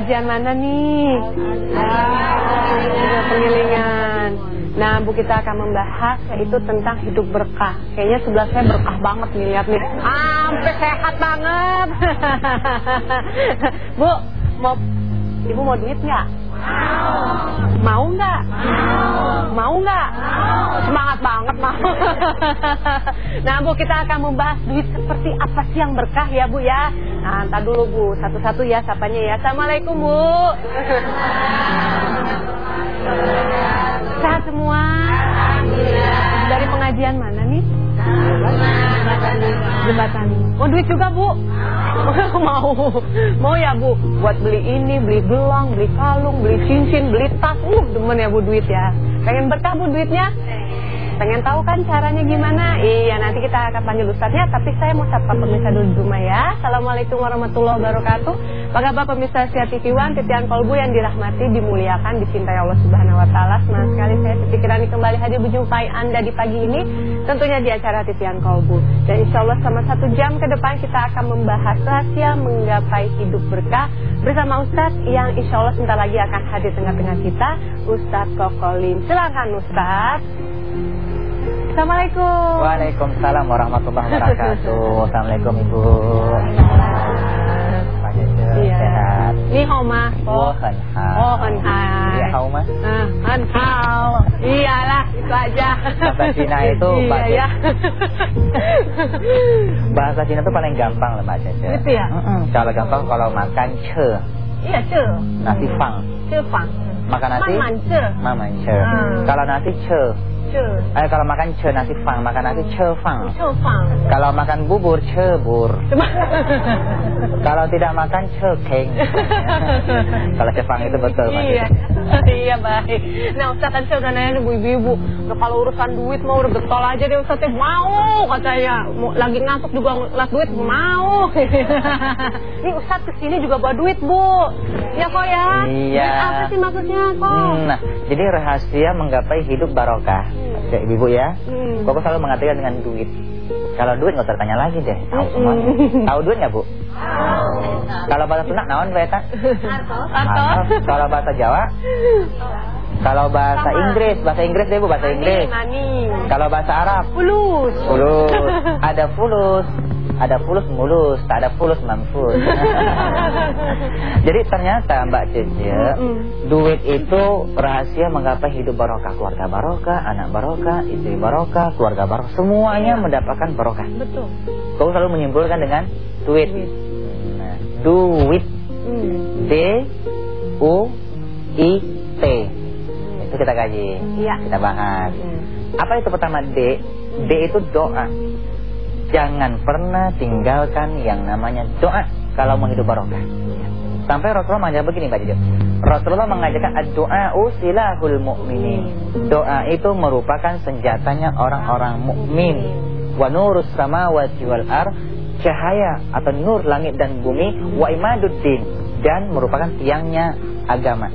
pengajian mana nih? Pengilingan. Nah, Bu kita akan membahas yaitu tentang hidup berkah. Kayaknya sebelah saya berkah banget nih lihat nih. Sampai sehat banget. Bu, mau Ibu mau duit nggak? Mau nggak? Mau nggak? Semangat banget mau. nah Bu kita akan membahas duit seperti apa sih yang berkah ya Bu ya. Nah entar dulu Bu satu-satu ya sapanya ya. Assalamualaikum Bu. Sehat semua. Dari pengajian mana nih? Jembatan. Mau duit juga Bu? mau. Mau ya Bu? Buat beli ini, beli gelang, beli kalung, beli cincin, beli tas. Uh, demen ya Bu duit ya. Pengen berkah Bu duitnya? Pengen tahu kan caranya gimana? Iya, nanti kita akan panggil ustadznya. Tapi saya mau sapa pemirsa dulu di rumah ya. Assalamualaikum warahmatullahi wabarakatuh. Apa kabar pemirsa Sia TV One, titian kolbu yang dirahmati, dimuliakan, dicintai Allah Subhanahu Wa Taala. Senang sekali saya Siti Kirani kembali hadir berjumpai Anda di pagi ini. Tentunya di acara titian kolbu. Dan insya Allah selama satu jam ke depan kita akan membahas rahasia menggapai hidup berkah bersama Ustadz yang insya Allah sebentar lagi akan hadir tengah-tengah kita, Ustadz Kokolim. Silakan Ustadz. Assalamualaikum. Waalaikumsalam warahmatullahi wabarakatuh. Assalamualaikum Ibu. Pak Iya. sehat. Ni hao ma? Wo hen hao. Oh, hen hai. Iya, hao ma? Ah, hen hao. Iyalah, itu aja. Bahasa Cina itu, iya, Pak ya. Bahasa Cina itu paling gampang loh Mbak Cece. Gitu ya? Mm-mm. Kalau gampang kalau makan ce, Iya, ce. nasi fang. Ce fang. Makan nasi? Man man ce. Maman ce. Hmm. Kalau nasi ce, Ce. eh kalau makan ce nasi fang, makan nasi ce fang. Ce fang. Kalau makan bubur cebur. Kalau tidak makan cekeng. Kalau Jepang itu betul Iya, iya baik. Nah Ustaz tadi saya udah nanya nih bu ibu-ibu. Nah, kalau urusan duit mau udah getol aja deh Ustaz teh mau katanya. Mau, lagi ngantuk juga ngeliat duit mau. Nih Ustaz ke sini juga bawa duit bu. Ya kok ya? Iya. Duit apa sih maksudnya kok? Hmm, Nah, jadi rahasia menggapai hidup barokah. Ya, ibu ya. Hmm. Koko selalu mengatakan dengan duit. Kalau duit nggak usah tanya lagi deh. Tahu semuanya. Tahu duit nggak bu? Kalau bahasa Sunda naon? Atau? Kalau bahasa Jawa? Kalau bahasa. Inggris, bahasa Inggris deh bu, bahasa Inggris. Kalau bahasa Arab, Fulus. fulus. Ada fulus, ada fulus mulus, tak ada fulus manfus. Jadi ternyata Mbak Cece, duit itu rahasia menggapai hidup barokah, keluarga barokah, anak barokah, istri barokah, keluarga barokah, semuanya mendapatkan barokah. Betul. Kau selalu menyimpulkan dengan duit. Duit. Nah, duit, Hmm. D U I T. Itu kita kaji, Iya. kita bahas. Hmm. Apa itu pertama D? D itu doa. Jangan pernah tinggalkan yang namanya doa kalau mau hidup barokah. Sampai Rasulullah mengajak begini Pak Jijo. Rasulullah mengajarkan doa silahul mu'minin. Doa itu merupakan senjatanya orang-orang mukmin. Wa nurus samawati ar cahaya atau nur langit dan bumi wa imaduddin dan merupakan tiangnya agama.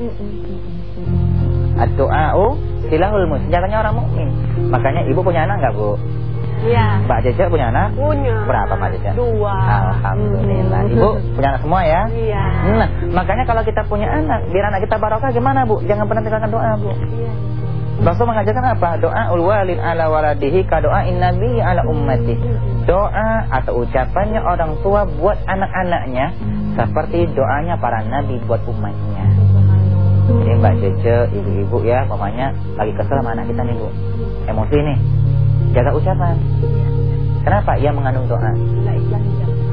Ad-doa'u silahul mu'min, senjatanya orang mukmin. Makanya ibu punya anak nggak bu? Iya. Mbak Jeje punya anak? Punya. Berapa Mbak Jeje? Dua. Alhamdulillah. Hmm. Ibu punya anak semua ya? Iya. Nah, makanya kalau kita punya anak, biar anak kita barokah gimana bu? Jangan pernah tinggalkan doa bu. Iya. Rasul mengajarkan apa? Doa ulwalid ala waladihi ka doa nabi ala ummati. Doa atau ucapannya orang tua buat anak-anaknya seperti doanya para nabi buat umatnya. Jadi Mbak Cece, ibu-ibu ya, mamanya lagi kesel sama anak kita nih bu. Emosi nih. Jaga ucapan. Kenapa? Ia mengandung doa.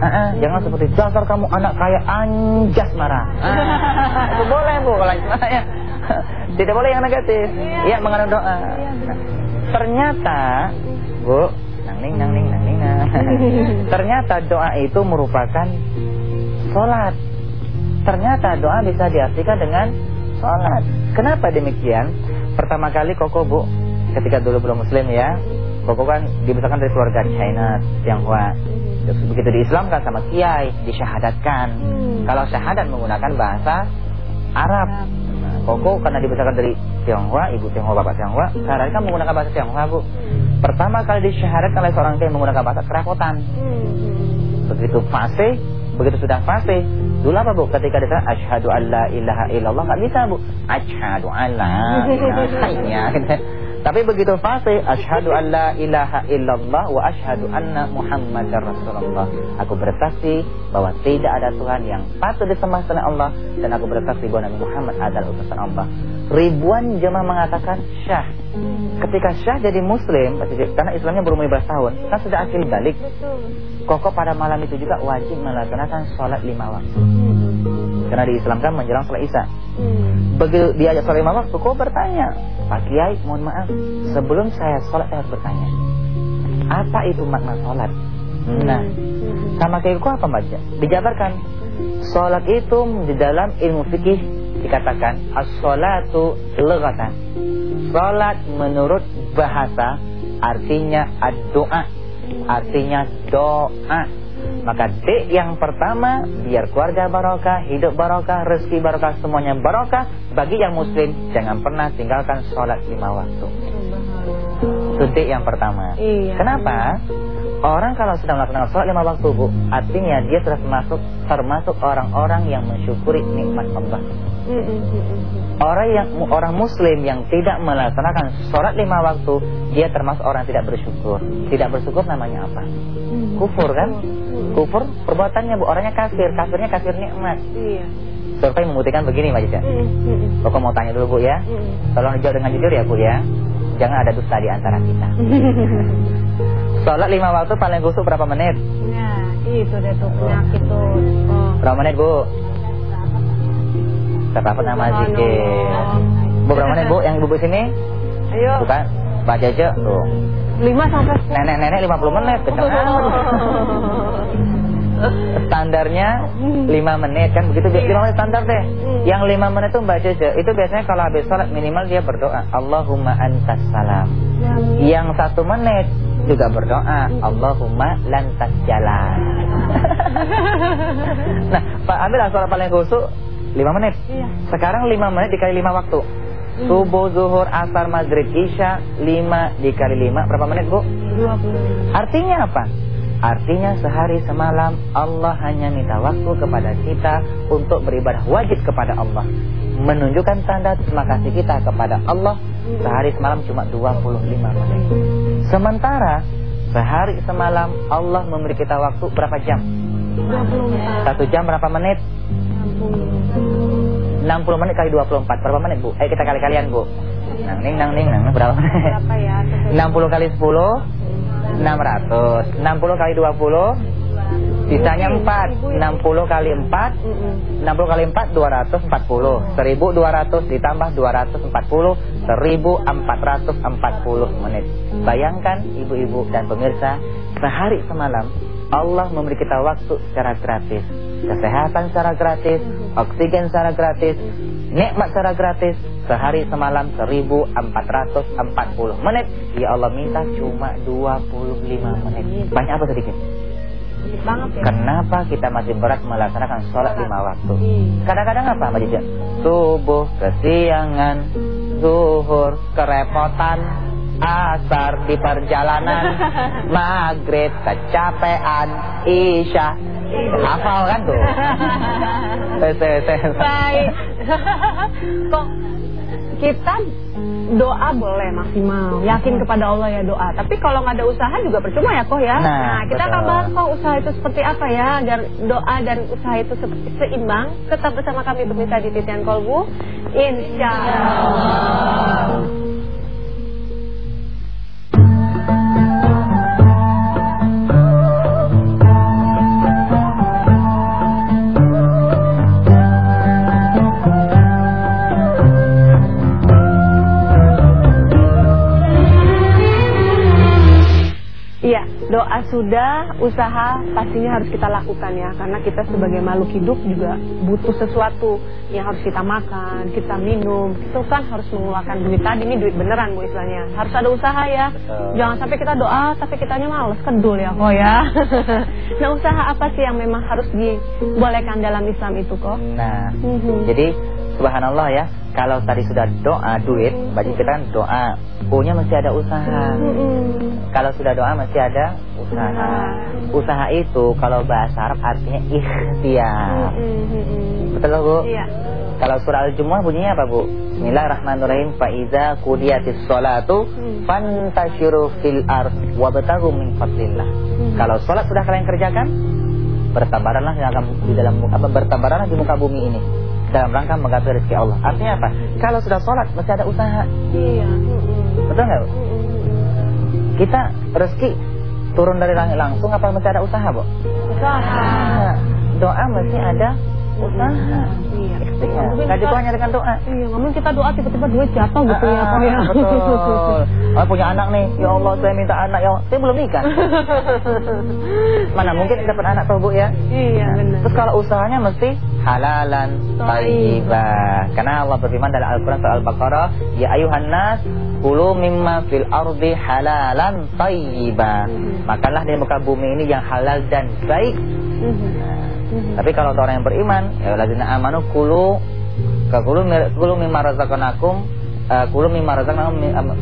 Ah, ah, jangan seperti dasar kamu anak kaya anjas marah. Ah, itu boleh bu kalau ya. Tidak boleh yang negatif. Iya mengandung doa. Nah, ternyata bu, nangning nangning nangning nah. ternyata doa itu merupakan sholat. Ternyata doa bisa diartikan dengan sholat. Kenapa demikian? Pertama kali Koko bu, ketika dulu belum muslim ya, Koko kan dibesarkan dari keluarga China, Tionghoa. Terus begitu diislamkan sama kiai, disyahadatkan. Hmm. Kalau syahadat menggunakan bahasa Arab. Nah, Koko karena dibesarkan dari Tionghoa, ibu Tionghoa, bapak Tionghoa, sehari kan menggunakan bahasa Tionghoa, Bu. Pertama kali disyahadatkan oleh seorang yang menggunakan bahasa kerakotan. Begitu fase, begitu sudah fase, dulu apa Bu? Ketika dia asyhadu alla ilaha illallah, enggak bisa, Bu. Asyhadu alla ilaha Tapi begitu fase asyhadu alla ilaha illallah wa asyhadu anna muhammadar rasulullah. Aku bersaksi bahwa tidak ada Tuhan yang patut disembah selain Allah dan aku bersaksi bahwa Nabi Muhammad adalah utusan Allah. Ribuan jemaah mengatakan syah. Ketika syah jadi muslim, karena Islamnya baru 15 tahun, kan sudah akil balik. Kokoh pada malam itu juga wajib melaksanakan sholat lima waktu. Karena diislamkan menjelang sholat isya. Begitu diajak sholat lima waktu, kok bertanya, Pak Kiai, mohon maaf, sebelum saya sholat saya harus bertanya, apa itu makna sholat? Nah, sama kayak apa baca? Dijabarkan, sholat itu di dalam ilmu fikih dikatakan as-sholatu lughatan. Sholat menurut bahasa artinya ad-doa artinya doa. Maka D yang pertama biar keluarga barokah, hidup barokah, rezeki barokah, semuanya barokah. Bagi yang muslim jangan pernah tinggalkan sholat lima waktu. Itu D yang pertama. Iya. Kenapa? Orang kalau sedang melaksanakan sholat lima waktu bu, artinya dia sudah termasuk termasuk orang-orang yang mensyukuri nikmat Allah. Orang yang orang muslim yang tidak melaksanakan sholat lima waktu, dia termasuk orang yang tidak bersyukur. Tidak bersyukur namanya apa? Mm. Kufur kan? Kufur perbuatannya bu, orangnya kafir, kafirnya kafir nikmat. Iya. Survei membuktikan begini Mbak Cica. Mm. Pokok mau tanya dulu bu ya. Tolong jawab dengan jujur ya bu ya. Jangan ada dusta di antara kita. Sholat lima waktu paling kusuk berapa menit? Nah, itu deh tuh penyakit tuh. Oh. Berapa menit bu? Terdapat nama zikir. Bu berapa menit bu? Yang ibu bu sini? Ayo. Bukan. Pak Jaja tuh. 5 sampai Nenek-nenek 50 menit. Kencang Standarnya 5 menit kan begitu 5 iya. menit standar deh. Hmm. Yang 5 menit itu Mbak Jaja itu biasanya kalau habis sholat minimal dia berdoa Allahumma antas salam. Ya. Yang 1 menit juga berdoa Allahumma lantas jalan. nah, Pak ambil sholat paling khusus 5 menit. Iya. Sekarang 5 menit dikali 5 waktu. Hmm. Subuh, zuhur, asar, maghrib, isya 5 dikali 5 berapa menit Bu? 20 Artinya apa? Artinya sehari semalam Allah hanya minta waktu kepada kita Untuk beribadah wajib kepada Allah Menunjukkan tanda terima kasih kita kepada Allah Sehari semalam cuma 25 menit Sementara sehari semalam Allah memberi kita waktu berapa jam? 24 Satu jam berapa menit? 60 menit kali 24 Berapa menit bu? Ayo kita kali-kalian bu. Nang ning nang ning nang. Berapa? Menit? Berapa ya? 60 kali 10 600 60 kali 20 Sisanya 4 60 kali 4 60 kali 4 240 1200 ditambah 240 1440 menit. Bayangkan ibu-ibu dan pemirsa Sehari semalam Allah memberi kita waktu secara gratis. Kesehatan secara gratis Oksigen secara gratis Nikmat secara gratis Sehari semalam 1440 menit Ya Allah minta cuma 25 menit Banyak apa sedikit? Banget ya. Kenapa kita masih berat melaksanakan sholat lima waktu? Kadang-kadang apa Mbak Jija? Subuh, kesiangan, zuhur, kerepotan, asar di perjalanan, maghrib kecapean, isya. Hafal kan tuh? Baik. Kok kita doa boleh maksimal, yakin kepada Allah ya doa. Tapi kalau nggak ada usaha juga percuma ya kok ya. Nah, nah kita akan bahas kok usaha itu seperti apa ya agar doa dan usaha itu seperti seimbang. Tetap bersama kami pemirsa di Titian Kolbu. Insya Allah. Doa sudah, usaha pastinya harus kita lakukan ya Karena kita sebagai makhluk hidup juga butuh sesuatu yang harus kita makan, kita minum Itu kan harus mengeluarkan duit tadi, ini duit beneran bu istilahnya Harus ada usaha ya Betul. Jangan sampai kita doa tapi kitanya males, kedul ya kok ya Nah usaha apa sih yang memang harus dibolehkan dalam Islam itu kok? Nah, mm -hmm. jadi subhanallah ya Kalau tadi sudah doa duit, bagi kita kan doa. U-nya masih ada usaha. Kalau sudah doa masih ada usaha. Usaha itu kalau bahasa Arab artinya ikhtiar. Betul Bu? Iya. Kalau surah Al-Jumu'ah bunyinya apa Bu? Bismillahirrahmanirrahim. Fa iza qudiyatis sholatu Hmm. fantashiru fil ard wabtaghu min fadlillah. Hmm. Kalau sholat sudah kalian kerjakan, bertabaranlah di dalam di dalam apa bertabaranlah di muka bumi ini dalam rangka menggapai rezeki Allah. Artinya apa? Kalau sudah sholat masih ada usaha. Iya. Betul nggak? Bu? Kita rezeki turun dari langit langsung apa masih ada usaha, Bu? Usaha. Nah, doa masih ada usaha. Iya. Mungkin kita- dituanya dengan doa. Iya, ngomong kita doa tiba-tiba duit jatuh gitu ya, Ah, Pak ya. Betul. Oh, punya anak nih. Ya Allah, saya minta anak ya. Saya belum nikah. Mana mungkin dapat anak tuh, Bu ya? Iya, benar. Terus kalau usahanya mesti halalan thayyibah. Karena Allah berfirman dalam Al-Qur'an surah Al-Baqarah, "Ya ayuhan nas, kulu mimma fil ardi halalan thayyibah." Mhm. Makanlah dari muka bumi ini yang halal dan baik. Mhm. Mhm. Tapi kalau orang yang beriman, ya lazina amanu kulu kulu kulu mimma razaqnakum eh, kulu mimma am-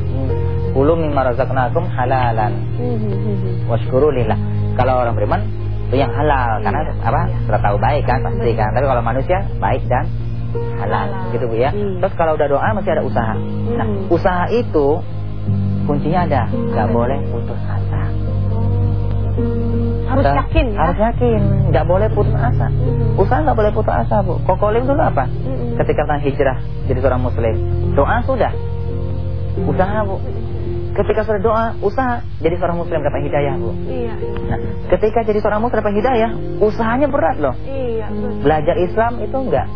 kulu mimma razaqnakum halalan washkuru lillah. Kalau orang beriman itu yang halal karena Iya, apa? Sudah tahu baik kan pasti kan. Tapi kalau manusia baik dan halal, gitu Bu ya. Iya. Terus kalau udah doa masih ada usaha. Nah, Mhm. usaha itu kuncinya ada, nggak boleh putus asa. Harus yakin ya. Harus yakin, nggak boleh putus asa. Mhm. Usaha nggak boleh putus asa, Bu. Kokolim dulu apa? Mhm. Ketika tentang hijrah jadi seorang muslim. Doa sudah. Usaha, Bu. Ketika sudah doa, usaha jadi seorang muslim dapat hidayah, Bu. Iya. Nah, ketika jadi seorang muslim dapat hidayah, usahanya berat loh. Iya, betul. Belajar Islam itu enggak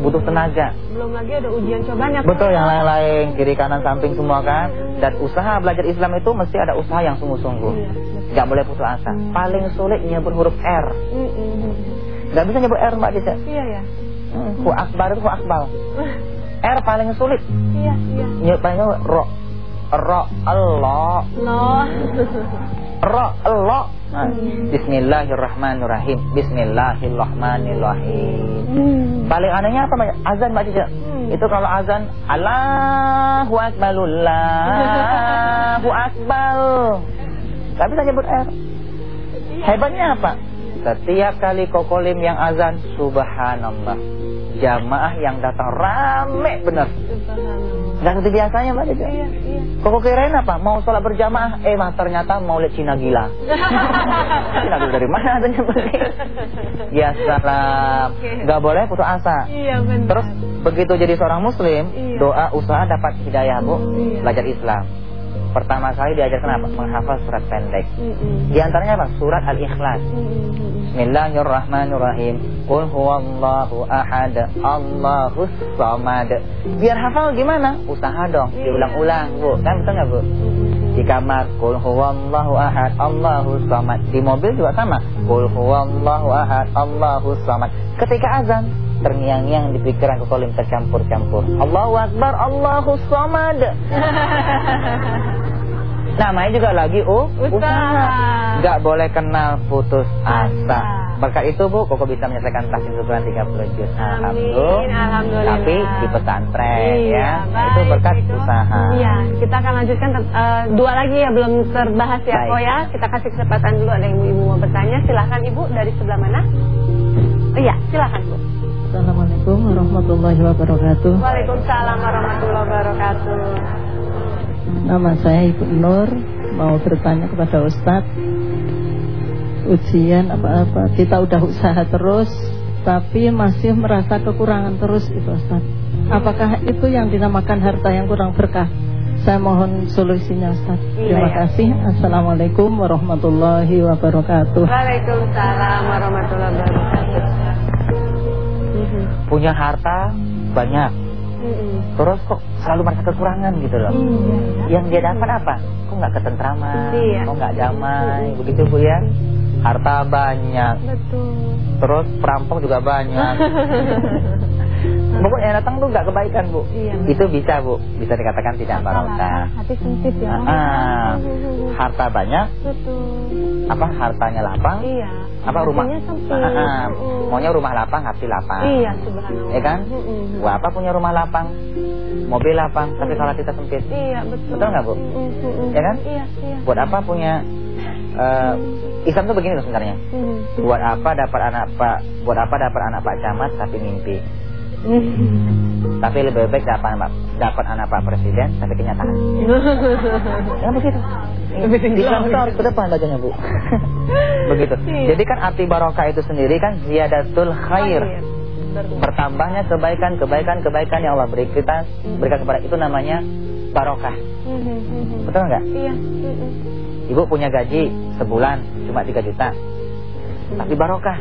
butuh tenaga. Belum lagi ada ujian cobanya. Betul yang lain-lain, kiri kanan samping semua kan. Dan usaha belajar Islam itu mesti ada usaha yang sungguh-sungguh. Iya. Nggak boleh putus asa. Paling sulit nyebut huruf R. Mhm. Nggak bisa nyebut R Mbak Cica. Iya ya. Hmm, hu akbar itu hu akbal. R paling sulit. Iya, iya. Nyebut paling sulit, ro. Ro Allah. Loh. Ro Allah. Nah, Bismillahirrahmanirrahim. Bismillahirrahmanirrahim. Hmm. Paling anehnya apa Mbak? Azan Mbak Cica. Hmm. Itu kalau azan Allahu Akbar Allahu Akbar. Gak bisa nyebut R. Hebatnya apa? Setiap kali kokolim yang azan Subhanallah. Jamaah yang datang rame bener. Subhanallah. Gak seperti biasanya Mbak Cica. Iya, iya. Kok kirain apa? Mau sholat berjamaah? Eh, mah ternyata mau lihat Cina gila. Cina gila dari mana adanya begini? Ya salam. Oke. Gak boleh putus asa. Iya, benar. Terus begitu jadi seorang muslim, Iya. doa usaha dapat hidayah bu, Iya. belajar Islam. Pertama kali diajarkan apa? Menghafal surat pendek. Mhm. Di antaranya apa? Surat Al-Ikhlas. Mhm. Bismillahirrahmanirrahim. Qul huwallahu ahad, Allahus samad. Biar hafal gimana? Usaha dong, Iya. diulang-ulang, Bu. Kan betul nggak, Bu? Di kamar, Qul huwallahu ahad, Allahus samad. Di mobil juga sama. Qul huwallahu ahad, Allahus samad. Ketika azan, terngiang-ngiang di pikiran kekolim tercampur-campur. Allahu Akbar, Allahus samad. Namanya juga lagi oh, Usaha. Gak boleh kenal putus asa. Berkat itu Bu, Koko bisa menyelesaikan tahsin Quran 30 juz. Alhamdulillah. alhamdulillah. Tapi di pesantren Iya, ya. baik, itu berkat itu. usaha. Iya, kita akan lanjutkan eh, dua lagi ya belum terbahas ya, Baik. Ko ya. Kita kasih kesempatan dulu ada yang ibu-ibu mau bertanya. Silahkan Ibu dari sebelah mana? Oh, iya, silahkan Bu. Assalamualaikum warahmatullahi wabarakatuh. Waalaikumsalam warahmatullahi wabarakatuh. Nama saya Ibu Nur, mau bertanya kepada Ustadz. Ujian apa-apa, kita udah usaha terus, tapi masih merasa kekurangan terus itu Ustadz. Apakah itu yang dinamakan harta yang kurang berkah? Saya mohon solusinya Ustadz. Iya, Terima ya. kasih. Assalamualaikum warahmatullahi wabarakatuh. Waalaikumsalam warahmatullahi wabarakatuh. Punya harta banyak. Terus kok selalu merasa kekurangan gitu loh. Iya. Yang dia dapat apa? Kok nggak ketentraman? Iya. Kok nggak damai? Begitu Bu ya. Harta banyak. Betul. Terus perampok juga banyak. Pokoknya yang datang tuh nggak kebaikan Bu. Iya. Itu bisa Bu, bisa dikatakan tidak barokah. Hati sempit ya. Ah, harta banyak, Betul. apa hartanya lapang, Iya. apa rumah Hatinya sempit. Ah, ah. Mm. maunya rumah lapang hati lapang Iya, subhanallah. ya kan. Buat apa punya rumah lapang mobil lapang tapi kalau kita sempit Iya, betul. Betul nggak, Bu? Mm-mm. Ya kan? Iya, iya. buat apa punya eh, Islam tuh begini loh sebenarnya. Mm. buat apa dapat anak pak buat apa dapat anak pak camat tapi mimpi? Mm. tapi lebih baik dapat anak dapat anak pak presiden tapi kenyataan. Ya begitu. Lagi. itu harus ke depan bacanya bu. Begitu. Iya. jadi kan arti barokah itu sendiri kan ziyadatul khair. Bertambahnya kebaikan kebaikan kebaikan yang Allah beri kita berikan kepada itu namanya barokah. Mm-mm. betul nggak? Iya. Ibu punya gaji sebulan cuma 3 juta. Tapi barokah.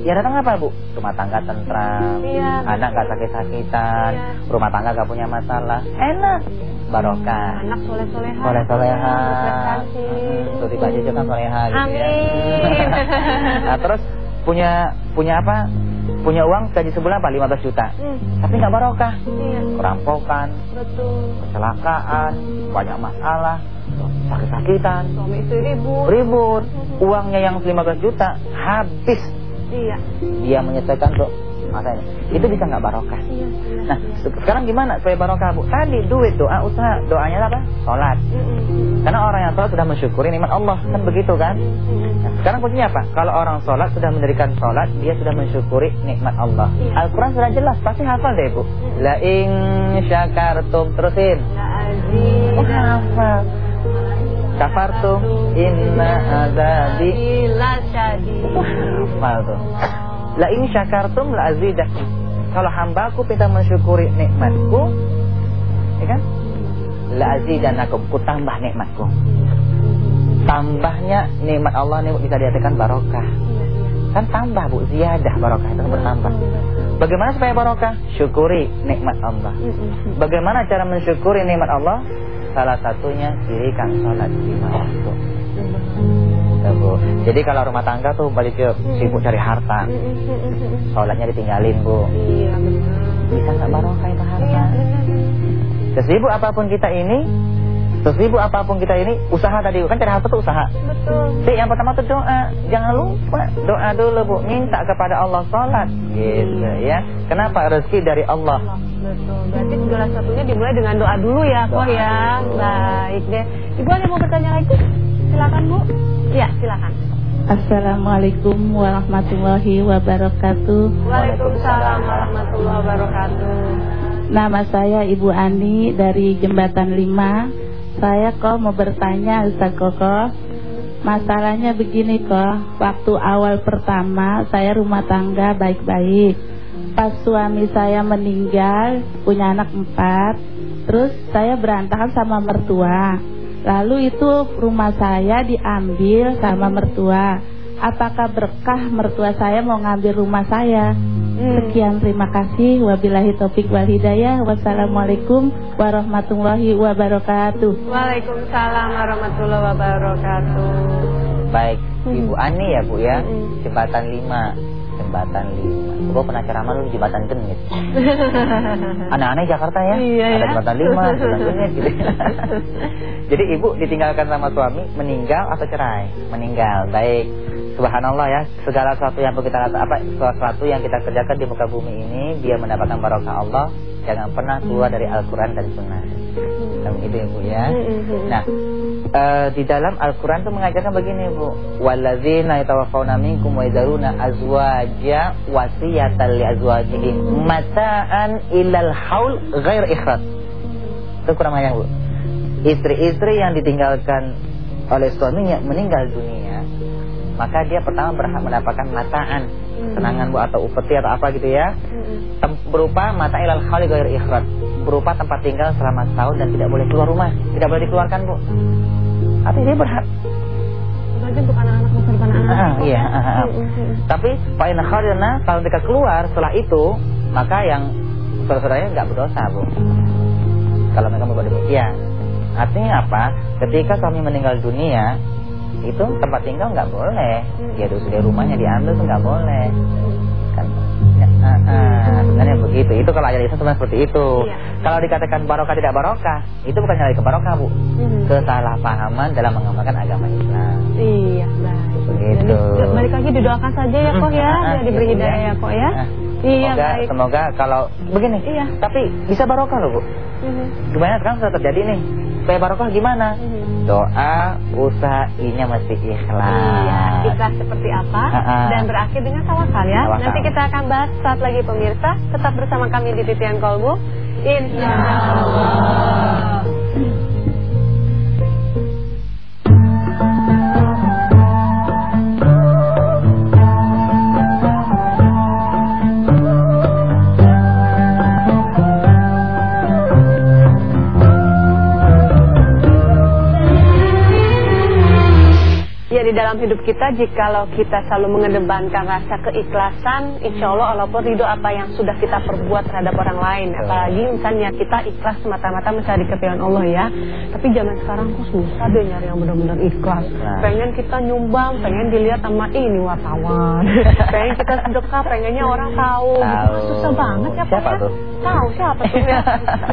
Ya datang apa bu? Rumah tangga tentram Iya. anak nggak sakit-sakitan Iya. rumah tangga nggak punya masalah. Enak. Barokah. Anak soleh-soleha. soleh soleha Berprestasi. tuh tiba aja kan soleha gitu ya. Amin. nah terus punya punya apa? Punya uang gaji sebulan apa? 15 juta. Hmm, tapi nggak barokah. Iya, kerampokan betul. kecelakaan. Banyak masalah sakit-sakitan. Suami istri ribut. ribut. Uangnya yang 15 juta habis. Iya. dia menyelesaikan tuh makanya itu bisa nggak barokah? Iya. nah se- sekarang gimana supaya barokah bu? Tadi duit doa usaha. Doanya apa? Sholat. Karena orang yang sholat sudah mensyukuri nikmat Allah. Kan begitu kan? Mm-mm. nah, sekarang kuncinya apa? Kalau orang sholat sudah mendirikan sholat dia sudah mensyukuri nikmat Allah. Iya. Al-Quran sudah jelas. Pasti hafal deh bu. La in syakartum terusin. La oh, aziz. hafal kafartum inna azabi Bila syadid. hafal tuh La in syakartum la azidakum. Kalau hambaku minta mensyukuri nikmatku, ya kan? La azidanakum, ku tambah nikmatku. Tambahnya nikmat Allah ini bisa diartikan barokah. Kan tambah Bu, ziyadah barokah itu bertambah. Bagaimana supaya barokah? Syukuri nikmat Allah. Bagaimana cara mensyukuri nikmat Allah? Salah satunya dirikan sholat lima waktu. Bu. Jadi kalau rumah tangga tuh balik ke sibuk cari harta, sholatnya ditinggalin Bu. Iya. Bisa nggak barokah itu harta? Iya. Sesibuk apa pun kita ini, sesibuk apa pun kita ini, usaha tadi kan cari harta tuh usaha. Betul. Jadi yang pertama tuh doa, jangan lupa doa dulu Bu, minta kepada Allah sholat, gitu ya. Kenapa rezeki dari Allah? Betul. Berarti segala satunya dimulai dengan doa dulu ya, kok ya. dulu. Baik deh. Ibu ada yang mau bertanya lagi? Silakan Bu. Iya, silakan. Assalamualaikum warahmatullahi wabarakatuh. Waalaikumsalam warahmatullahi wabarakatuh. Nama saya Ibu Ani dari Jembatan 5. Saya kok mau bertanya Ustaz Koko. Masalahnya begini kok, waktu awal pertama saya rumah tangga baik-baik. Pas suami saya meninggal, punya anak empat, terus saya berantakan sama mertua. Lalu itu rumah saya diambil sama mertua. Apakah berkah mertua saya mau ngambil rumah saya? Hmm. Sekian terima kasih Wabillahi taufik wal hidayah Wassalamualaikum warahmatullahi wabarakatuh Waalaikumsalam warahmatullahi wabarakatuh. Baik, Ibu Ani ya Bu ya, Mm. jembatan 5 Jembatan 5 Gue pernah ceramah dulu di jembatan Genit. Aneh-aneh Jakarta ya. Iya, Ada ya. jembatan 5, jembatan Genit gitu. Jadi ibu ditinggalkan sama suami Meninggal atau cerai? Meninggal, baik. Subhanallah ya Segala sesuatu yang kita apa sesuatu yang kita kerjakan di muka bumi ini Dia mendapatkan barokah Allah. Jangan pernah keluar dari Al-Quran dan Sunnah. Kan itu ya. Bu ya Nah eh, di dalam Al-Quran itu mengajarkan begini Bu. Walladzina yatawaffawna minkum wa yadharuna azwaja wasiyatan li azwajihim mata'an ilal haul ghair ikhraj Itu kurang banyak Bu. Istri-istri yang ditinggalkan oleh suaminya meninggal dunia Maka dia pertama berhak mendapatkan mataan Senangan Bu atau upeti atau apa gitu ya. Tem- berupa mata ilal khali ghair ikhraj berupa tempat tinggal selama setahun dan tidak boleh keluar rumah. Tidak boleh dikeluarkan bu artinya dia berhak. Berarti untuk anak-anak masa depan anak. Ah, iya ah, ah. Mm-mm. tapi fa'in kharjana kalau mereka keluar setelah itu maka yang saudara-saudaranya nggak berdosa bu. Kalau mereka berbuat demikian. Artinya apa? Ketika suami meninggal dunia itu tempat tinggal nggak boleh. Dia dari rumahnya diambil tuh nggak boleh. Kan? Ya, ah, ah, sebenarnya begitu itu kalau ayat Islam sebenarnya seperti itu Iya. kalau dikatakan barokah tidak barokah itu bukan lagi ke barokah bu Mm. kesalahpahaman dalam mengamalkan agama Islam Iya, baik. begitu Itu. Jadi, balik lagi didoakan saja ya kok ya, Hmm, biar diberi hidayah ya. ya kok ya. Nah, Iya semoga, baik. semoga kalau begini. Iya. Tapi bisa barokah loh bu. Mhm. Gimana sekarang sudah terjadi nih. Supaya barokah gimana? Mhm. Doa usaha ini mesti ikhlas. Iya, ikhlas seperti apa Ha-ha. dan berakhir dengan tawakal ya. Tawakal. Nanti kita akan bahas saat lagi pemirsa. Tetap bersama kami di Titian Kolbu. Insya Allah. Ya di dalam hidup kita jikalau kita selalu mengedepankan rasa keikhlasan Insya Allah walaupun ridho apa yang sudah kita perbuat terhadap orang lain Apalagi misalnya kita ikhlas semata-mata mencari keridhaan Allah ya Tapi zaman sekarang kok susah deh nyari yang benar-benar ikhlas Nah. Pengen kita nyumbang, pengen dilihat sama ini wartawan Pengen kita sedekah, pengennya orang tahu, Tahu. Susah banget ya Pak Siapa ya? tuh? Tahu siapa tuh ya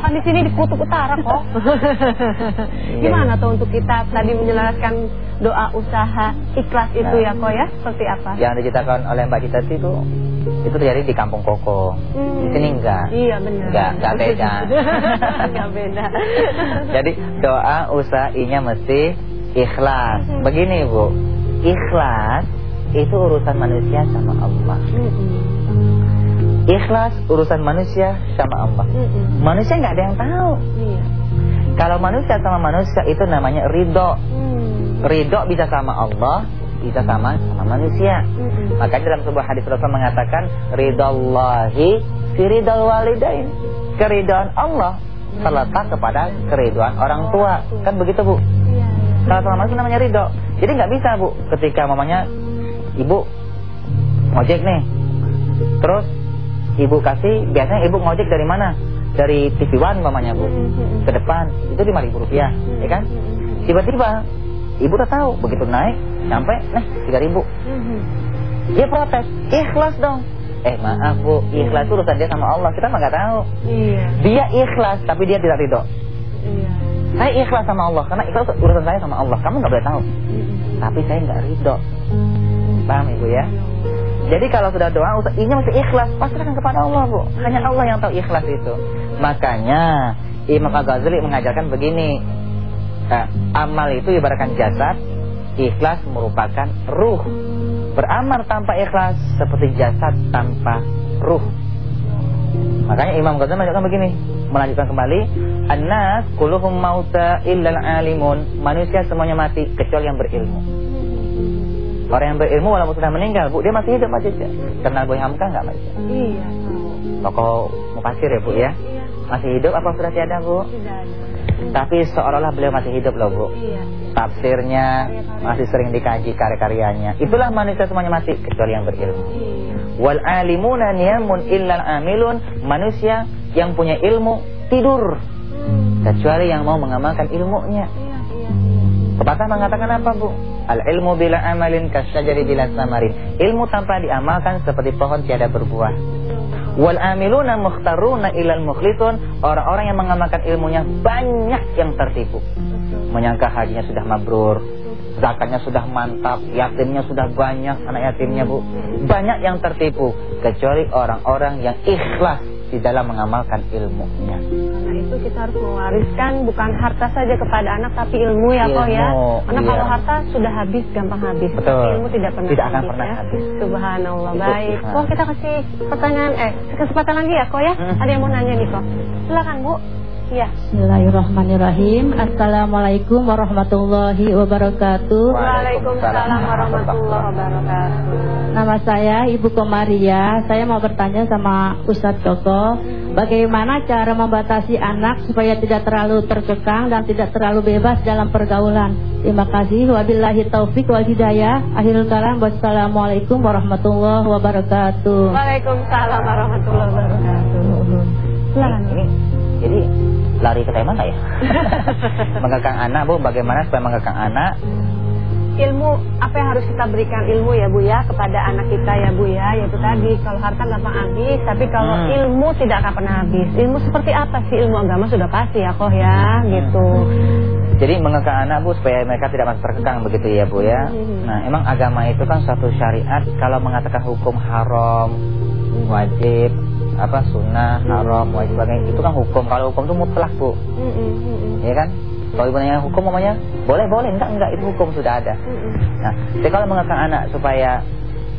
Kan di sini di Kutub Utara kok Gimana tuh untuk kita tadi menjelaskan doa usaha ikhlas itu Nah. ya kok ya seperti apa? Yang diceritakan oleh Mbak Cita itu itu terjadi di Kampung Koko. Hmm. Di sini enggak. Iya benar. Enggak, enggak beda. Enggak beda. Jadi doa usaha I-nya mesti ikhlas. Mhm. Begini Bu, ikhlas itu urusan manusia sama Allah. Mm-mm. Ikhlas urusan manusia sama Allah. Mm-mm. Manusia nggak ada yang tahu. Iya. Kalau manusia sama manusia itu namanya ridho. Hmm. Ridho bisa sama Allah, bisa sama sama manusia. Mm-mm. Makanya dalam sebuah hadis Rasul mengatakan ridallahi fi ridal walidain. Keridhaan Allah terletak kepada keridhaan orang tua. Kan begitu, Bu? Iya. Kalau sama manusia namanya ridho. Jadi nggak bisa, Bu, ketika mamanya ibu ngojek nih. Terus ibu kasih biasanya ibu ngojek dari mana? Dari TV One mamanya, Bu. Ke depan itu lima ribu rupiah, ya kan? Tiba-tiba ibu udah tahu begitu naik sampai nah tiga ribu. Mm-mm. dia protes ikhlas dong. Eh maaf bu ikhlas itu urusan dia sama Allah kita mah nggak tahu. Iya. dia ikhlas tapi dia tidak ridho. Iya. saya ikhlas sama Allah karena ikhlas urusan saya sama Allah kamu nggak boleh tahu. Mm-mm. tapi saya nggak ridho. Paham ibu ya? Jadi kalau sudah doa ini mesti ikhlas pasrahkan kepada Allah bu. Hanya Allah yang tahu ikhlas itu. Makanya Imam Al-Ghazali mengajarkan begini eh, amal itu ibaratkan jasad ikhlas merupakan ruh beramal tanpa ikhlas seperti jasad tanpa ruh makanya Imam Ghazali mengajarkan begini melanjutkan kembali annas kulluhum mauta illal alimun manusia semuanya mati kecuali yang berilmu Orang yang berilmu walaupun sudah meninggal, Bu, dia masih hidup masih Kenal Boy Hamka enggak, Mas? Iya. tahu. Tokoh Mufasir ya, Bu ya? Iya. Masih hidup apa sudah tiada, Bu? Tidak ada. Tapi seolah-olah beliau masih hidup loh, Bu. Iya. Tafsirnya masih sering dikaji karya-karyanya. Itulah manusia semuanya mati kecuali yang berilmu. Iya. Wal alimuna niyamun illal amilun, manusia yang punya ilmu tidur Hmm. kecuali yang mau mengamalkan ilmunya. Iya. Iya. Pepatah mengatakan apa bu? Al ilmu bila amalin kasyajari bila samarin. Ilmu tanpa diamalkan seperti pohon tiada berbuah. Wal amiluna mukhtaruna ilal mukhlitun. Orang-orang yang mengamalkan ilmunya banyak yang tertipu. Menyangka hajinya sudah mabrur. Zakatnya sudah mantap, yatimnya sudah banyak, anak yatimnya bu. Banyak yang tertipu. Kecuali orang-orang yang ikhlas di dalam mengamalkan ilmunya. Karena itu kita harus mewariskan bukan harta saja kepada anak tapi ilmu ya kok ya. Ilmu, Karena iya. kalau harta sudah habis gampang habis. Betul. Tapi ilmu tidak pernah Tidak akan habis pernah ya. habis. Subhanallah. Itu, Baik. nah. Kok kita kasih pertanyaan eh kesempatan lagi ya kok ya? Hmm. Ada yang mau nanya nih kok. Silakan Bu. Iya. Bismillahirrahmanirrahim Assalamualaikum warahmatullahi wabarakatuh Waalaikumsalam warahmatullahi wabarakatuh. Nama saya Ibu Komaria Saya mau bertanya sama Ustadz Koko Bagaimana cara membatasi anak Supaya tidak terlalu terkekang Dan tidak terlalu bebas dalam pergaulan Terima kasih Wabillahi taufik wal hidayah Akhirul kalam Wassalamualaikum warahmatullahi wabarakatuh Waalaikumsalam warahmatullahi wabarakatuh. Silakan. Jadi lari ke tema nggak ya? mengekang anak bu, bagaimana supaya mengekang anak ilmu apa yang harus kita berikan ilmu ya Bu ya kepada anak kita ya Bu ya yaitu tadi kalau harta gampang habis tapi kalau Hmm. ilmu tidak akan pernah habis ilmu seperti apa sih ilmu agama sudah pasti ya kok ya gitu Jadi mengekang anak bu supaya mereka tidak masuk terkekang begitu ya bu ya. Hmm. Nah emang agama itu kan suatu syariat kalau mengatakan hukum haram, wajib, apa sunnah, haram, wajib sebagainya itu kan hukum. Kalau hukum itu mutlak bu, Mm-mm, mm-mm, ya kan? Kalau ibu nanya hukum namanya boleh boleh. Enggak enggak. Itu hukum sudah ada. Nah jadi kalau mengekang anak supaya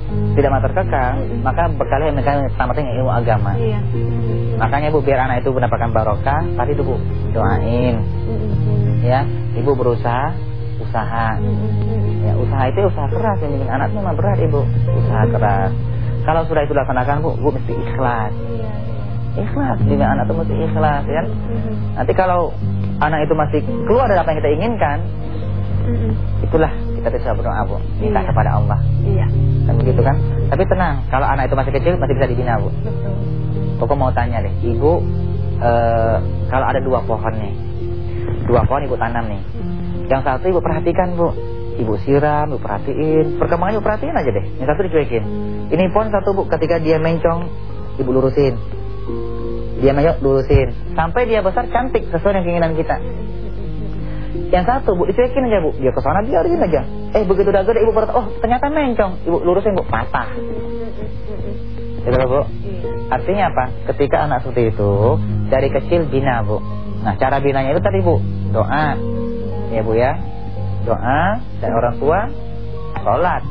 tidak masuk terkekang, maka berkali mereka tamatnya ilmu agama. iya. Makanya bu biar anak itu mendapatkan barokah, tadi itu bu doain, ya ibu berusaha usaha. Ya usaha itu usaha keras. Yang bikin anak memang berat ibu. Usaha keras kalau sudah itu laksanakan bu bu mesti ikhlas. Iya iya. Ikhlas bimbing anak itu mesti ikhlas ya kan? Mm-mm, nanti kalau anak itu masih keluar dari apa yang kita inginkan mm-mm. itulah kita bisa berdoa bu. Minta Iya. kepada Allah. Iya. Kan begitu kan? Tapi tenang kalau anak itu masih kecil masih bisa dibina bu. Betul. Pokok mau tanya deh ibu eh, kalau ada dua pohon nih dua pohon ibu tanam nih Yang satu ibu perhatikan bu Ibu siram, ibu perhatiin. Perkembangan ibu perhatiin aja deh. Yang satu dicuekin. Ini pohon satu bu. Ketika dia mencong Ibu lurusin. Dia mencong lurusin. Sampai dia besar cantik sesuai dengan keinginan kita. Yang satu bu dicuekin aja bu. Dia ke sana biarin aja. Eh begitu udah ibu perhatikan Oh ternyata mencong. Ibu lurusin bu. Patah. Gitu loh, bu. Artinya apa? Ketika anak seperti itu Dari kecil bina bu. Nah cara binanya itu tadi bu. Doa. Ya bu ya Doa Dan orang tua Sholat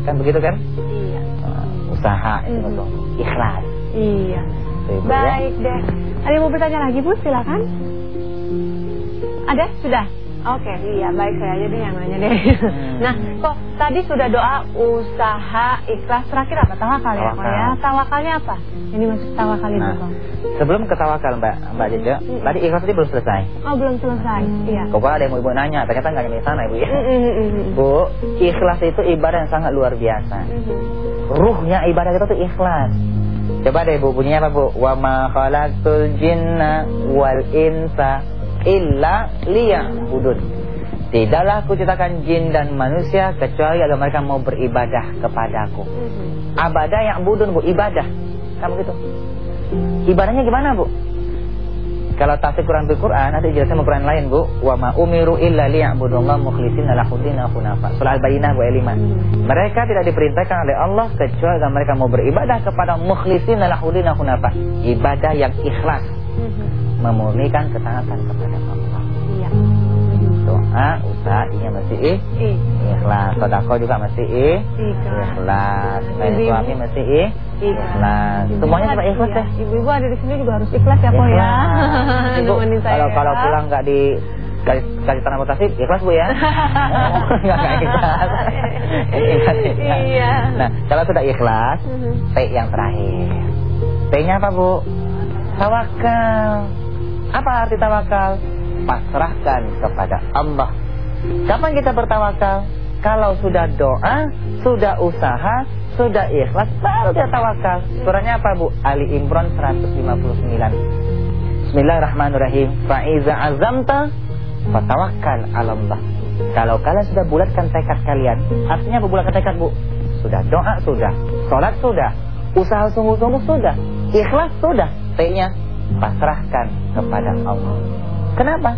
Kan begitu kan? Iya. Nah, usaha itu Mhm. betul Ikhlas Iya. Ya. Baik deh. Ada yang mau bertanya lagi Bu? Silakan. Ada? Sudah? Oke, iya baik saya aja deh yang nanya deh. Hmm. Nah, kok tadi sudah doa, usaha, ikhlas, terakhir apa? Tawakal ya, kok ya? Tawakal. Tawakalnya apa? Ini maksud tawakal itu, Nah. Sebelum ke tawakal Mbak Mbak Jejo, Mhm. tadi ikhlas tadi belum selesai. Oh, belum selesai. Iya. Kok ada yang mau ibu nanya, ternyata nggak nyampe sana ibu ya. Mm, mm, mm, mm. Bu, ikhlas itu ibadah yang sangat luar biasa. Mhm. Ruhnya ibadah kita tuh ikhlas. Coba deh Bu, bunyinya apa Bu? Wa ma khalaqtul jinna wal insa illa liya'budun. Tidaklah aku ciptakan jin dan manusia kecuali agar mereka mau beribadah kepadaku. Abadah yang budun Bu, ibadah. Kamu gitu. Ibadahnya gimana Bu? Kalau tafsir Quran bil Quran ada jelasnya Quran lain Bu, wa ma umiru illa liya'budullaha mukhlishina lahuddin hunafa. Surah Al-Bayyinah Bu ayat 5. Mereka tidak diperintahkan oleh Allah kecuali agar mereka mau beribadah kepada mukhlishina lahuddin hunafa. Ibadah yang ikhlas, Mhm. memurnikan ketaatan kepada Allah. Iya. Doa, usaha, ini masih ih, Ih, ikhlas. Sedekah juga masih ih, ikhlas. Ibu-ibu. suami masih ih, ikhlas. Semuanya juga ikhlas iya. deh. Ibu-ibu ada di sini juga harus ikhlas ya, kok ya. Ibu, kalau kalau ya. pulang nggak di kasih, kasih transportasi ikhlas bu ya nggak nggak ikhlas Ikhlas, ikhlas. Iya. nah kalau sudah ikhlas Mhm. T yang terakhir T nya apa bu tawakal apa arti tawakal pasrahkan kepada Allah kapan kita bertawakal kalau sudah doa sudah usaha sudah ikhlas baru kita tawakal surahnya apa bu Ali Imran 159 Bismillahirrahmanirrahim. Fa'iza azamta fatawakkal 'ala Allah. Kalau kalian sudah bulatkan tekad kalian, artinya apa bulatkan tekad, Bu? Sudah doa sudah, salat sudah, usaha sungguh-sungguh sudah, ikhlas sudah. T-nya pasrahkan kepada Allah. Kenapa?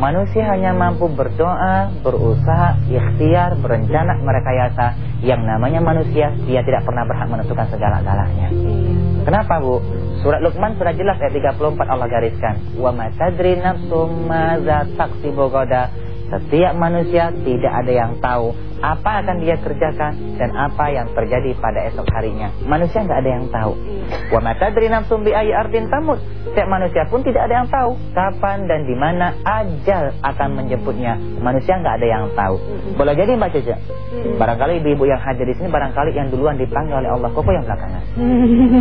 Manusia hanya mampu berdoa, berusaha, ikhtiar, berencana, merekayasa. Yang namanya manusia, dia tidak pernah berhak menentukan segala-galanya. Iya. Kenapa Bu? Surat Luqman sudah jelas ayat 34 Allah gariskan. Wa ma tadri nafsum madza taksibu ghadan. Setiap manusia tidak ada yang tahu apa akan dia kerjakan dan apa yang terjadi pada esok harinya. Manusia nggak ada yang tahu. Wa ma tadri nafsum bi ayyi ardin tamut. Setiap manusia pun tidak ada yang tahu kapan dan di mana ajal akan menjemputnya. Manusia nggak ada yang tahu. Boleh jadi Mbak Cece. Barangkali ibu-ibu yang hadir di sini barangkali yang duluan dipanggil oleh Allah, koko yang belakangan.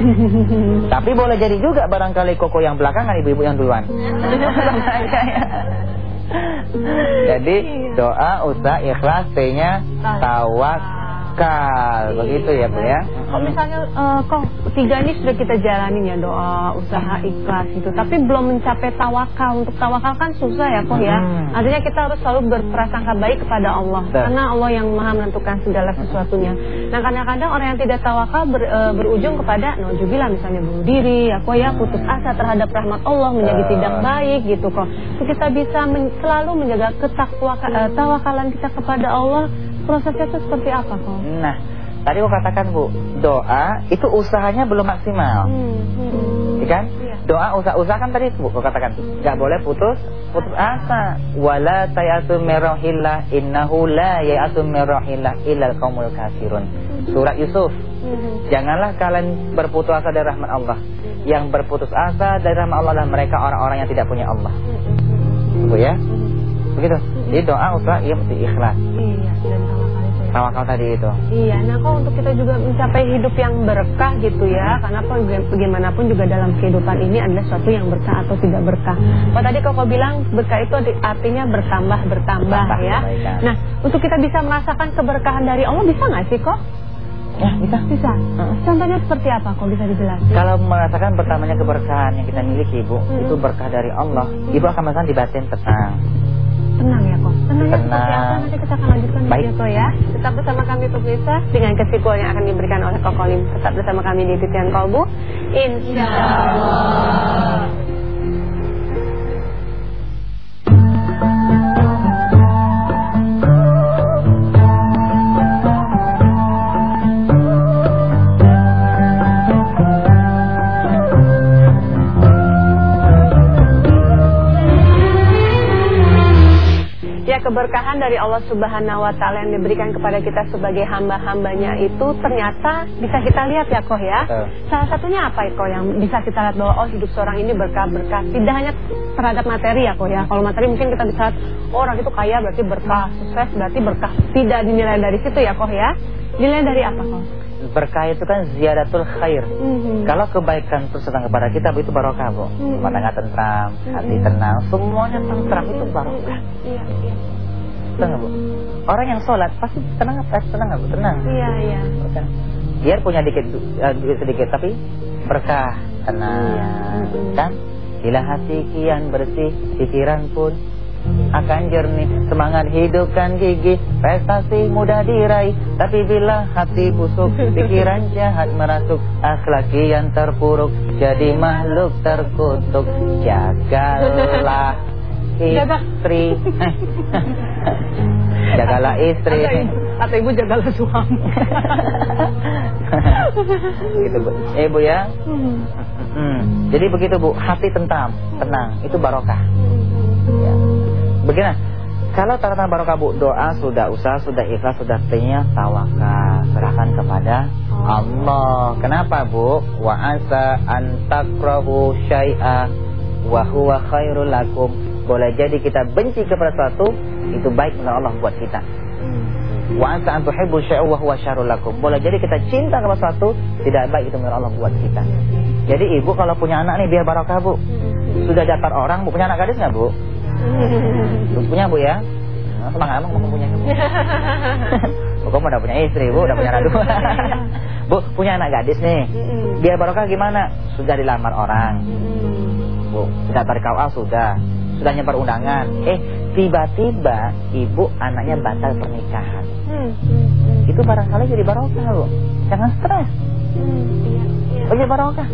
Tapi boleh jadi juga barangkali koko yang belakangan, ibu-ibu yang duluan. Jadi doa, usaha, ikhlas, T-nya kekal. Begitu ya, Bu ya. Kalau misalnya eh, kok tiga ini sudah kita jalanin ya doa, usaha, ikhlas gitu, tapi belum mencapai tawakal. Untuk tawakal kan susah ya kok ya. Hmm. Artinya kita harus selalu berprasangka baik kepada Allah, Betul. karena Allah yang maha menentukan segala sesuatunya. Nah kadang-kadang orang yang tidak tawakal ber- eh, berujung kepada, naujubillah misalnya bunuh diri, ya kok ya putus asa terhadap rahmat Allah menjadi Betul. tidak baik gitu kok. Itu kita bisa men- selalu menjaga ketakwa eh, tawakalan kita kepada Allah. Prosesnya itu seperti apa kok? Nah, tadi aku katakan Bu, doa itu usahanya belum maksimal. Hmm, hmm. Ya kan? Iya. Doa usaha-usaha kan tadi Bu, aku katakan nggak boleh putus putus asa. Wala tayatu mirahillah innahu la ya'atu mirahillah illal qaumul kafirun. Surat Yusuf. Hmm. Janganlah kalian berputus asa dari rahmat Allah. Yang berputus asa dari rahmat Allah adalah mereka orang-orang yang tidak punya Allah. Bu ya? Begitu. Jadi doa usaha iya mesti ikhlas. Iya, tawakal tadi itu. Iya, nah kok untuk kita juga mencapai hidup yang berkah gitu ya Karena apa, bagaimanapun juga dalam kehidupan ini adalah sesuatu yang berkah atau tidak berkah Kalau tadi kok bilang berkah itu arti- artinya bertambah, bertambah Bertambah ya kebaikan. Nah, untuk kita bisa merasakan keberkahan dari Allah bisa nggak sih kok? Ya, bisa. Bisa Contohnya seperti apa kok bisa dijelaskan? Kalau merasakan pertamanya keberkahan yang kita miliki Ibu, Hmm. itu berkah dari Allah. Ibu akan merasakan di batin tenang. Tenang ya seperti apa nanti kita akan lanjutkan Baik. video ya. Tetap bersama kami pemirsa Dengan kesimpulan yang akan diberikan oleh Kok Kolim. Tetap bersama kami di Titian Kolbu. Insya Allah keberkahan dari Allah Subhanahu Wa Taala yang diberikan kepada kita sebagai hamba-hambanya itu ternyata bisa kita lihat ya Koh ya. Betul. Salah satunya apa ya Koh yang bisa kita lihat bahwa oh hidup seorang ini berkah-berkah. Tidak hanya terhadap materi ya Koh ya. Kalau materi mungkin kita bisa lihat oh, orang itu kaya berarti berkah, sukses berarti berkah. Tidak dinilai dari situ ya Koh ya. Dinilai dari apa Koh? Berkah itu kan ziyadatul khair. Mhm. Kalau kebaikan terus datang kepada kita itu barokah Bu. Hmm. Pandangan tentram, hati Hmm. tenang, semuanya tentram itu barokah. Iya, iya. Nggak, Bu? Orang yang sholat pasti tenang apa? Tenang nggak Bu? Tenang. Iya, iya. Berkah. Biar punya dikit eh, duit sedikit tapi berkah, tenang, Iya. kan? Bila hati kian bersih, pikiran pun akan jernih Semangat hidupkan gigi Prestasi mudah diraih Tapi bila hati busuk Pikiran jahat merasuk Akhlak kian terpuruk Jadi makhluk terkutuk Jagalah Jaga. Istri Jagalah istri Kata ibu, kata ibu jagalah suami. Gitu Bu Eh Bu ya Hmm. Hmm. Jadi begitu Bu Hati tentram Tenang Itu barokah ya. Begini kalau tanda barokah bu doa sudah usaha sudah ikhlas sudah tanya tawakal serahkan kepada Allah. Kenapa bu? Wa asa antakrahu syai'a wa huwa khairul lakum. Boleh jadi kita benci kepada sesuatu itu baik menurut Allah buat kita. Wa asa an tuhibbu syai'a wa huwa syarrul lakum. Boleh jadi kita cinta kepada sesuatu tidak baik itu menurut Allah buat kita. Jadi ibu kalau punya anak nih biar barokah bu. Sudah daftar orang bu punya anak gadis nggak bu? Bu punya bu ya? Nah, semangat emang mau punya bu. Bu kamu udah punya istri bu, udah punya anak dua. bu punya anak gadis nih. Biar barokah gimana? Sudah dilamar orang. Bu, sudah tarik KUA sudah. Sudah nyebar undangan. Eh, tiba-tiba ibu anaknya batal pernikahan. Hmm. Itu barangkali jadi barokah bu. Jangan stres. Hmm, iya, iya. Oh jadi barokah.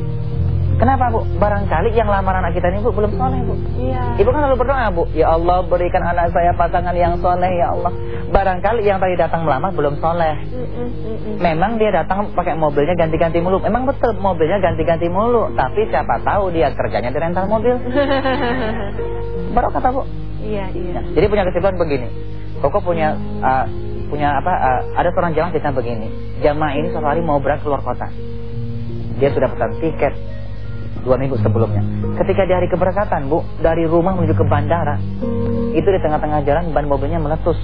Kenapa bu? Barangkali yang lamar anak kita ini bu belum soleh bu. Iya. Ibu kan selalu berdoa bu Ya Allah berikan anak saya pasangan yang soleh ya Allah Barangkali yang tadi datang melamar belum soleh mm-mm. Memang dia datang pakai mobilnya ganti-ganti mulu Memang betul mobilnya ganti-ganti mulu Tapi siapa tahu dia kerjanya di rental mobil Baru kata bu Iya, iya. Nah, Jadi punya kesimpulan begini. Koko punya uh, punya apa uh, Ada seorang jamaah cerita begini. Jamaah ini suatu hari mau berangkat keluar kota. Dia sudah pesan tiket Dua minggu sebelumnya. Ketika di hari keberangkatan bu Dari rumah menuju ke bandara Itu di tengah-tengah jalan ban mobilnya meletus.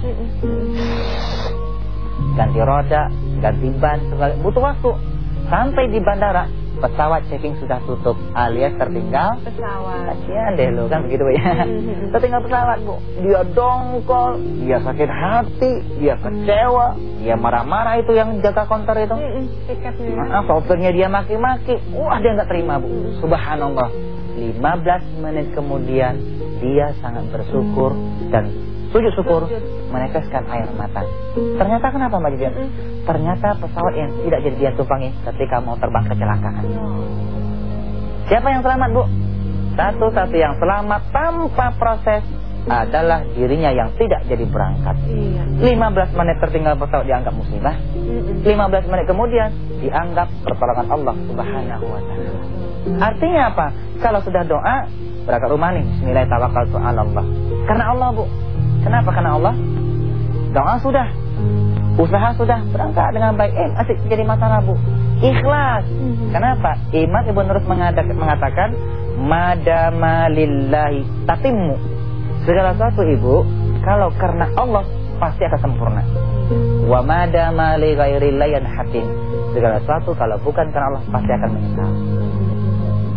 Ganti roda Ganti ban segala- Butuh waktu. Sampai di bandara Pesawat checking sudah tutup Alias tertinggal Pesawat. Kasihan deh lo kan begitu ya Mhm. Tertinggal pesawat bu Dia dongkol Dia sakit hati Dia kecewa Dia marah-marah itu yang jaga konter itu. Tiketnya. Nah, sopirnya dia maki-maki. Wah, dia nggak terima, Bu. Subhanallah. 15 menit kemudian dia sangat bersyukur dan sujud syukur meneteskan air mata. Ternyata kenapa Mbak Jijan? Ternyata pesawat yang tidak jadi dia tumpangi ketika mau terbang kecelakaan. Siapa yang selamat, Bu? Satu-satu yang selamat tanpa proses adalah dirinya yang tidak jadi berangkat. Iya. 15 menit tertinggal pesawat dianggap musibah. Mm-mm. 15 menit kemudian dianggap pertolongan Allah Subhanahu wa taala. Artinya apa? Kalau sudah doa, berangkat rumah nih, bismillah tawakkaltu 'ala Allah. Karena Allah, Bu. Kenapa? Karena Allah. Doa sudah. Usaha sudah berangkat dengan baik. Eh, masih jadi masalah, Bu. Ikhlas. Mhm. Kenapa? Imam Ibn Nurus mengatakan, mengatakan madama lillahi tatimmu. Segala sesuatu, Ibu, kalau karena Allah pasti akan sempurna. Wa madama li ghairillahi yanhatin. Segala sesuatu kalau bukan karena Allah pasti akan menyesal.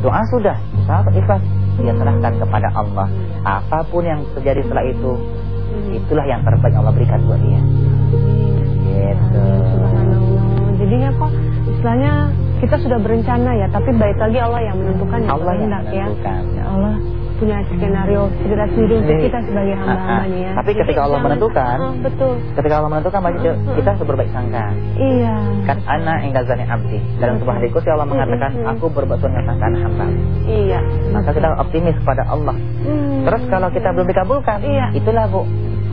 Doa sudah, sahabat ikhlas dia serahkan kepada Allah. Apa pun yang terjadi setelah itu, itulah yang terbaik Allah berikan buat dia. Gitu. Jadinya kok istilahnya kita sudah berencana ya, tapi baik lagi Allah yang menentukan Allah yang ya. menentukan. Ya Allah punya skenario sendiri sendiri untuk kita sebagai Ah, ah. hamba-hambanya ya. Tapi ketika Allah menentukan, betul. Ketika Allah menentukan Cici, kita harus berbaik sangka. Iya. Kan ana ingdazani abdi. Dalam sebuah hadis Allah mengatakan, Mm, mm, mm. aku berbuat dengan sangkaan hamba. Iya. Maka kita optimis kepada Allah. Hmm. Terus kalau kita belum dikabulkan, Iya. itulah Bu.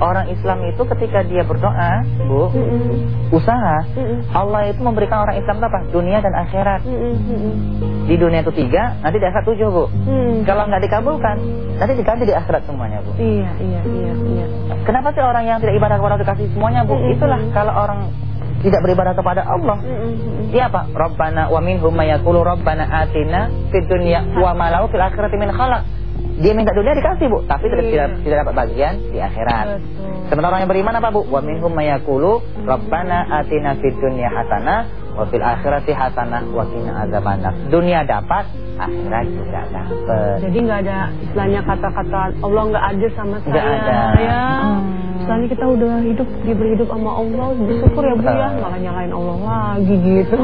Orang Islam itu ketika dia berdoa, Bu, Mm-mm. usaha, Mm-mm. Allah itu memberikan orang Islam apa? Dunia dan akhirat. Di dunia itu tiga, nanti di akhirat tujuh, Bu. Hmm. Kalau nggak dikabulkan, nanti diganti di akhirat semuanya, Bu. Iya, iya, iya, iya. Kenapa sih orang yang tidak ibadah kepada Allah dikasih semuanya, Bu? Itulah kalau orang tidak beribadah kepada Allah. Dia apa? Rabbana wa minhum may yaqulu rabbana atina fid dunya wa ma lahu fil akhirati min khalaq. Dia minta dunia dikasih, Bu, tapi tidak Iya. tidak, tidak dapat bagian di akhirat. Betul. Sementara orang yang beriman apa, Bu? Wa minhum may yaqulu rabbana atina fid dunya hasanah wa fil akhirati hasanah wa qina azabannar. Dunia dapat, akhirat juga dapat. Jadi nggak ada istilahnya kata-kata Allah nggak ada sama saya. Nggak ada. Ya. Hmm. Istilahnya kita udah hidup diberi hidup sama Allah, bersyukur ya Bu ya, malah nyalain Allah lagi gitu.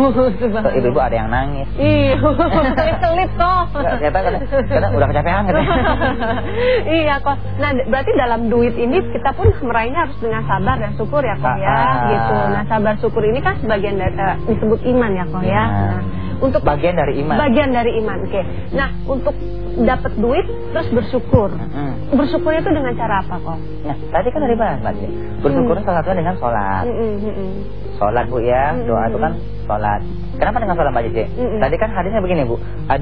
Ibu-ibu ada yang nangis. Iya, selip kok. Ternyata kadang udah kecapean gitu. iya kok. Nah berarti dalam duit ini kita pun meraihnya harus dengan sabar dan syukur ya kok ya, gitu. Nah sabar syukur ini kan sebagian dari eh, disebut iman ya kok ya. Iya. Nah, untuk Bagian dari iman. Bagian dari iman. Oke. Nah untuk dapat duit terus bersyukur. Mm-mm. Bersyukurnya itu dengan cara apa kok? Nah, tadi kan dari bahas, Mbak. Bersyukur salah satunya dengan sholat. Mm-mm, mm-mm. Sholat bu ya, doa itu kan sholat. Kenapa dengan sholat Mbak Cici? Mm-mm. Tadi kan hadisnya begini bu,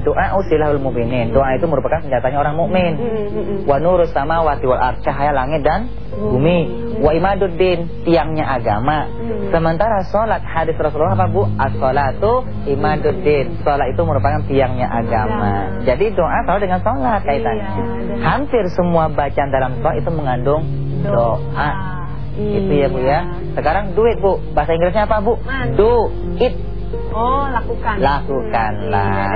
doa usilahul mukminin. Doa itu merupakan senjatanya orang mukmin. Mm-mm. Wa nurus sama wati wal cahaya langit dan bumi. Wa imaduddin, tiangnya agama. Sementara sholat hadis Rasulullah apa bu? As-sholatu imaduddin. Sholat itu merupakan tiangnya agama. Ya. Jadi doa selalu dengan sholat kaitannya. Iya, Hampir semua bacaan dalam sholat itu mengandung doa. Itu ya Bu ya. Sekarang duit Bu. Bahasa Inggrisnya apa Bu? Mana? Do it. Oh, lakukan. Lakukanlah.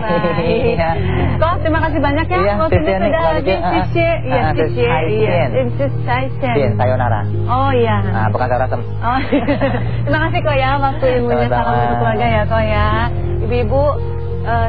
Iya, deh, baik. Iya. Kok terima kasih banyak ya. Iya, nih, sudah kembali ke- habis ah, ah, Iya, Iya, Saicen. Bien, sayonara. Oh iya. Nah, bukan sayonara. Oh, terima kasih kok ya waktu ilmunya Sama-sama. salam untuk keluarga ya kok ya. Ibu-ibu eh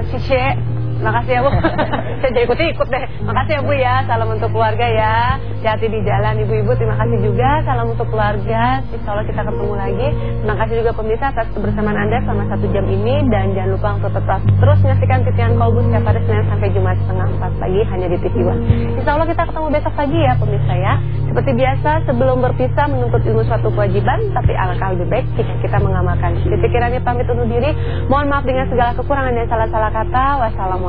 Makasih ya Bu. Saya jadi ikut-ikut deh. Makasih ya Bu ya. Salam untuk keluarga ya. Hati di jalan Ibu-ibu. Terima kasih juga. Salam untuk keluarga. Insya Allah kita ketemu lagi. Terima kasih juga pemirsa Atas kebersamaan Anda Selama satu jam ini. Dan jangan lupa untuk tetap Terus menyaksikan titian Kolbu Setiap hari Senin sampai Jumat Setengah empat pagi Hanya di TV One. Insya Allah kita ketemu besok pagi ya pemirsa ya. Seperti biasa Sebelum berpisah Menuntut ilmu suatu kewajiban Tapi alangkah lebih baik Jika kita mengamalkan. Titik kiranya pamit undur diri. Mohon maaf dengan segala kekurangan dan salah-salah kata. Wassalamualaikum